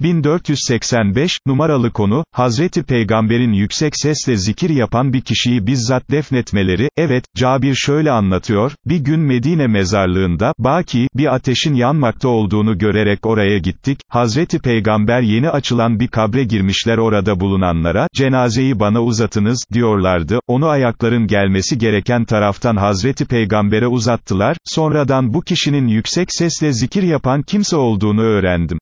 1485, numaralı konu, Hazreti Peygamber'in yüksek sesle zikir yapan bir kişiyi bizzat defnetmeleri, evet, Cabir şöyle anlatıyor, bir gün Medine mezarlığında, Baki, bir ateşin yanmakta olduğunu görerek oraya gittik, Hazreti Peygamber yeni açılan bir kabre girmişler orada bulunanlara, cenazeyi bana uzatınız, diyorlardı, onu ayakların gelmesi gereken taraftan Hazreti Peygamber'e uzattılar, sonradan bu kişinin yüksek sesle zikir yapan kimse olduğunu öğrendim.